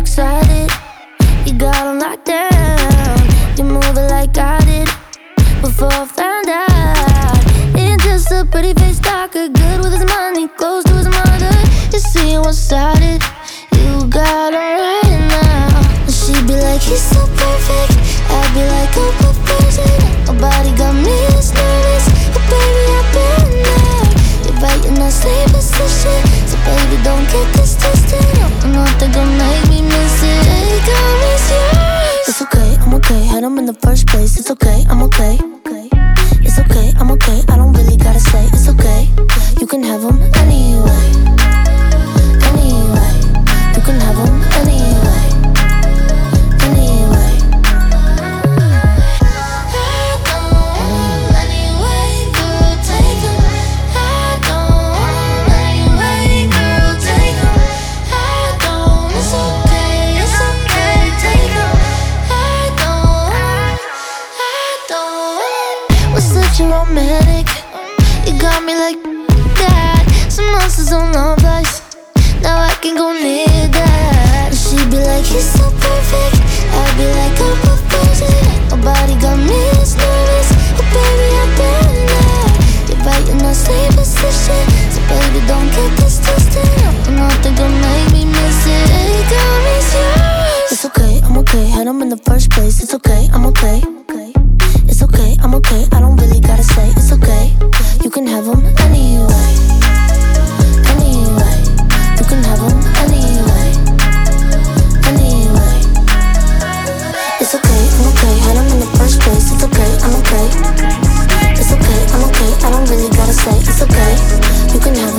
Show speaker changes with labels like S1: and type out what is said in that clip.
S1: excited. You got them locked down. You move like I did before I found out. And just a pretty face talker, good with his money, close to his mother. You see what started. You got her right now. She'd be like, he's so perfect. I'd be like, oh. First place. It's okay, I'm okay. Romantic. You got me like that. Some monsters on love life. Now I can go near that. She'd be like, he's so perfect. I'd be like, I'm a perfect. Nobody got me as nervous. Oh, baby, I've been there. You're right in that same position. So, baby, don't get this twisted. Nothing gonna make me miss it. Hey, girl, it's yours. It's okay, I'm okay. Had him in the first place. It's okay, I'm okay. Can have him anyway. Anyway, you can have him anyway. Anyway, it's okay, I'm okay. In the first place. It's okay, I'm okay. It's okay, I'm okay. I don't really gotta say it's okay. You can have